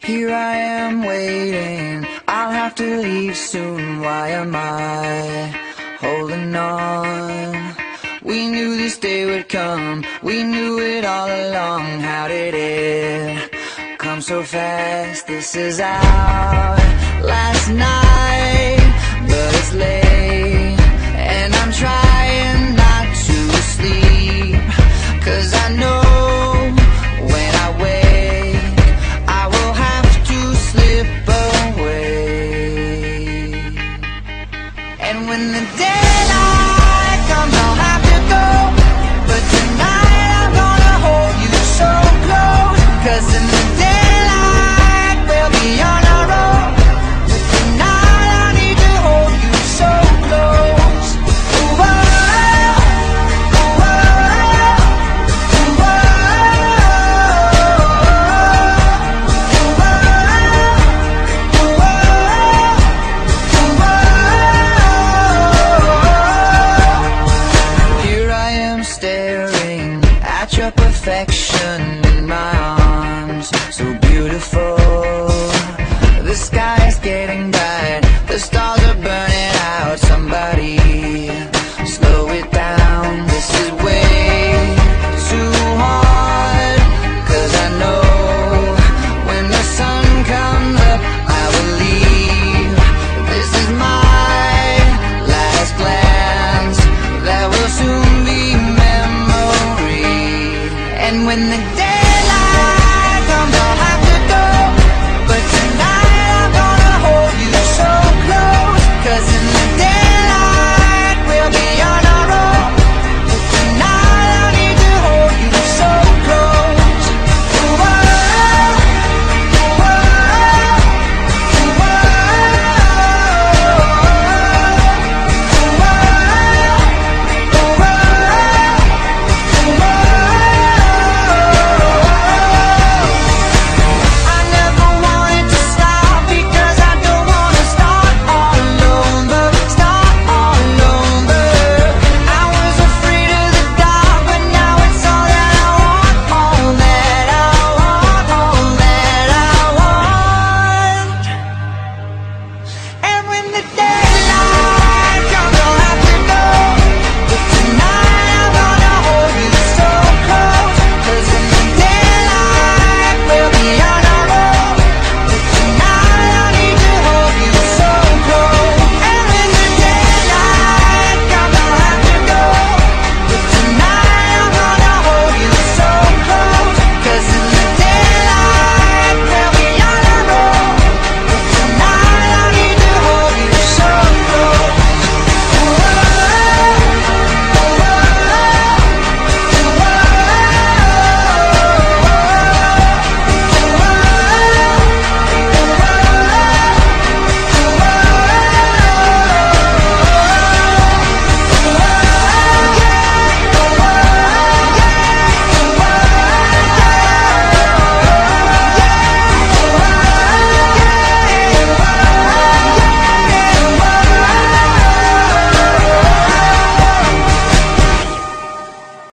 Here I am waiting, I'll have to leave soon. Why am I holding on? We knew this day would come, we knew it all along. How did it come so fast? This is our last night. And when the day picture perfection in my arms. So beautiful. when the